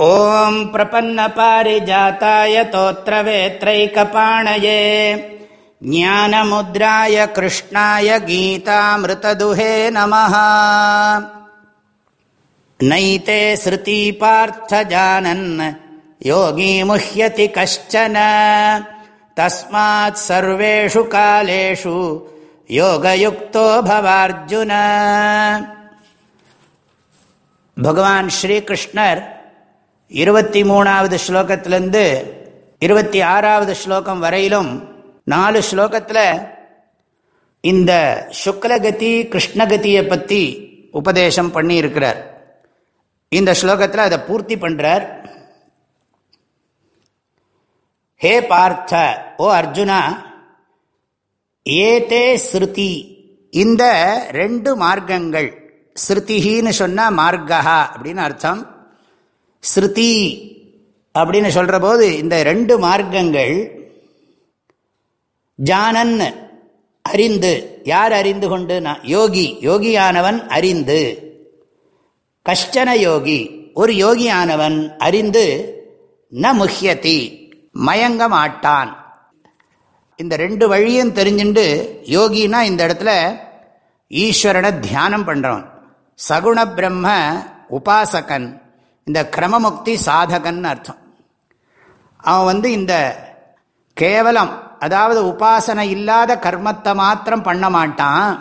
ॐ प्रपन्नपारिजाताय तोत्रवेत्रैकपाणये। ज्ञानमुद्राय कृष्णाय गीतामृतदुहे नमः। नैते श्रुतीपार्थजानन् योगी मुह्यति कश्चन। तस्मात् सर्वेषु कालेषु योगयुक्तो भवार्जुन। भगवान् श्रीकृष्णर् இருபத்தி மூணாவது ஸ்லோகத்திலேருந்து இருபத்தி ஆறாவது ஸ்லோகம் வரையிலும் நாலு ஸ்லோகத்தில் இந்த சுக்லகதி கிருஷ்ணகதியை பற்றி உபதேசம் பண்ணியிருக்கிறார். இந்த ஸ்லோகத்தில் அதை பூர்த்தி பண்ணுறார் ஹே பார்த்த ஓ அர்ஜுனா ஏதே ஸ்ருதி இந்த ரெண்டு மார்க்கங்கள் ஸ்ருதிஹின்னு சொன்னால் மார்க்கா அப்படின்னு அர்த்தம். ஸ்ருதி அப்படின்னு சொல்கிற போது இந்த ரெண்டு மார்க்கங்கள் ஜானன் அறிந்து யார் அறிந்து கொண்டு? நான் யோகி யோகியானவன் அறிந்து. கஷ்டன யோகி ஒரு யோகியானவன் அறிந்து ந முஹ்யதி மயங்க மாட்டான் இந்த ரெண்டு வழியும் தெரிஞ்சுண்டு யோகினா இந்த இடத்துல ஈஸ்வரனை தியானம் பண்ணுறவன் சகுண பிரம்ம உபாசகன். இந்த கிரமமுக்தி சாதகன் அர்த்தம். அவன் வந்து இந்த கேவலம் அதாவது உபாசனை இல்லாத கர்மத்தை மாத்திரம் பண்ண மாட்டான்.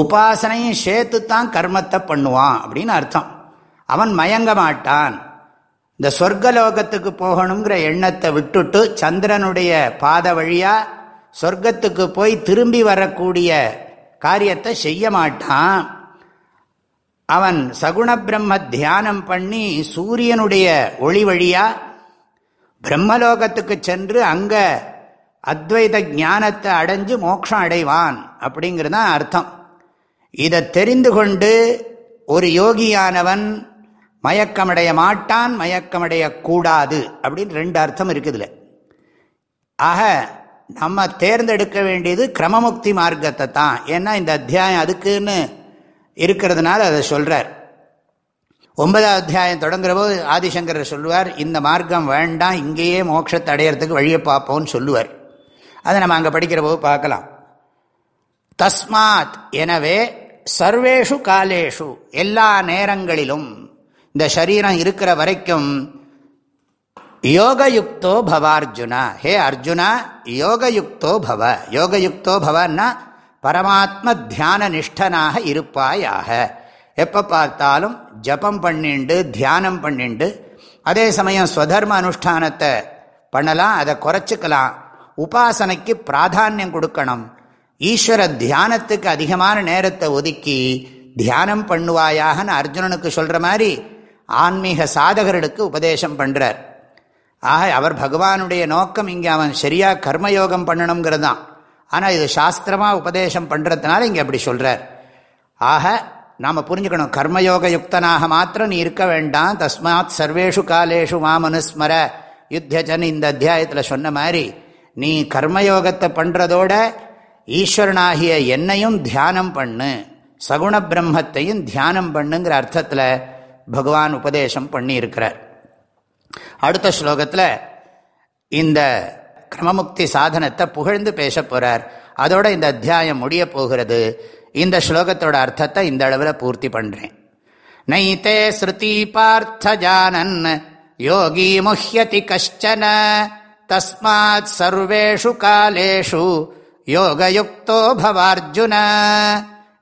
உபாசனையும் சேர்த்து தான் கர்மத்தை பண்ணுவான் அப்படின்னு அர்த்தம். அவன் மயங்க மாட்டான். இந்த சொர்க்கலோகத்துக்கு போகணுங்கிற எண்ணத்தை விட்டுட்டு சந்திரனுடைய பாத வழியா சொர்க்கத்துக்கு போய் திரும்பி வரக்கூடிய காரியத்தை செய்ய மாட்டான். அவன் சகுண பிரம்ம தியானம் பண்ணி சூரியனுடைய ஒளி வழியா பிரம்மலோகத்துக்கு சென்று அங்க அத்வைத ஞானத்தை அடைஞ்சு மோட்சம் அடைவான் அப்படிங்கிறது தான் அர்த்தம். இதை தெரிந்து கொண்டு ஒரு யோகியானவன் மயக்கமடைய மாட்டான் மயக்கமடைய கூடாது அப்படின்னு ரெண்டு அர்த்தம் இருக்குதுல. ஆக நம்ம தேர்ந்தெடுக்க வேண்டியது கிரமமுக்தி மார்க்கத்தை தான். ஏன்னா இந்த அத்தியாயம் அதுக்குன்னு இருக்கிறதுனால அதை சொல்கிறார் ஒன்பதாவது அத்தியாயம் தொடங்குற போது ஆதிசங்கரர் சொல்லுவார் இந்த மார்க்கம் வேண்டாம் இங்கேயே மோட்சத்தை அடையிறதுக்கு வழியை பார்ப்போம்னு சொல்லுவார். அதை நம்ம அங்கே படிக்கிற போது பார்க்கலாம். தஸ்மாத் எனவே சர்வேஷு காலேஷு எல்லா நேரங்களிலும் இந்த சரீரம் இருக்கிற வரைக்கும் யோகயுக்தோ பவ அர்ஜுனா ஹே அர்ஜுனா யோகயுக்தோ பவ. யோகயுக்தோ பவன்னா பரமாத்ம தியான நிஷ்டனாக இருப்பாயாக. எப்போ பார்த்தாலும் ஜபம் பண்ணிண்டு தியானம் பண்ணிண்டு அதே சமயம் ஸ்வதர்ம அனுஷ்டானத்தை பண்ணலாம் அதை குறைச்சிக்கலாம். உபாசனைக்கு பிராதானியம் கொடுக்கணும். ஈஸ்வர தியானத்துக்கு அதிகமான நேரத்தை ஒதுக்கி தியானம் பண்ணுவாயாகன்னு அர்ஜுனனுக்கு சொல்கிற மாதிரி ஆன்மீக சாதகர்களுக்கு உபதேசம் பண்ணுறார் ஆக அவர் பகவானுடைய நோக்கம் இங்கே அவன் சரியாக கர்மயோகம் பண்ணணுங்கிறது தான். ஆனால் இது சாஸ்திரமாக உபதேசம் பண்ணுறதுனால இங்கே அப்படி சொல்கிறார் ஆக நாம் புரிஞ்சுக்கணும் கர்மயோக யுக்தனாக மாத்திரம் நீ இருக்க வேண்டாம். தஸ்மாத் சர்வேஷு காலேஷு மாமனுஸ்மர. யுத்தஜன் இந்த அத்தியாயத்தில் சொன்ன மாதிரி நீ கர்மயோகத்தை பண்ணுறதோட ஈஸ்வரனாகிய என்னையும் தியானம் பண்ணு. சகுண பிரம்மத்தையும் தியானம் பண்ணுங்கிற அர்த்தத்தில் பகவான் உபதேசம் பண்ணி இருக்கிறார் அடுத்த ஸ்லோகத்தில் இந்த கிரமமுக்தி சாதனத்தை புகழ்ந்து பேச போகிறார் அதோட இந்த அத்தியாயம் முடிய போகிறது. இந்த ஸ்லோகத்தோட அர்த்தத்தை இந்த அளவில் பூர்த்தி பண்ணுறேன் நைத்தே ஸ்ருதி பார்த்த ஜானன் யோகி முஹ்யதி கஷ்டன தஸ்மாத் சர்வேஷு காலேஷு யோகயுக்தோ பவார்ஜுன.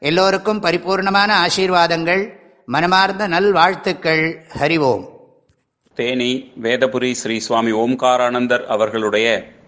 எல்லோருக்கும் பரிபூர்ணமான ஆசீர்வாதங்கள் மனமார்ந்த நல்வாழ்த்துக்கள். ஹரிவோம் தேனி வேதபுரி ஸ்ரீ சுவாமி ஓம்காரானந்தர் அவர்களுடைய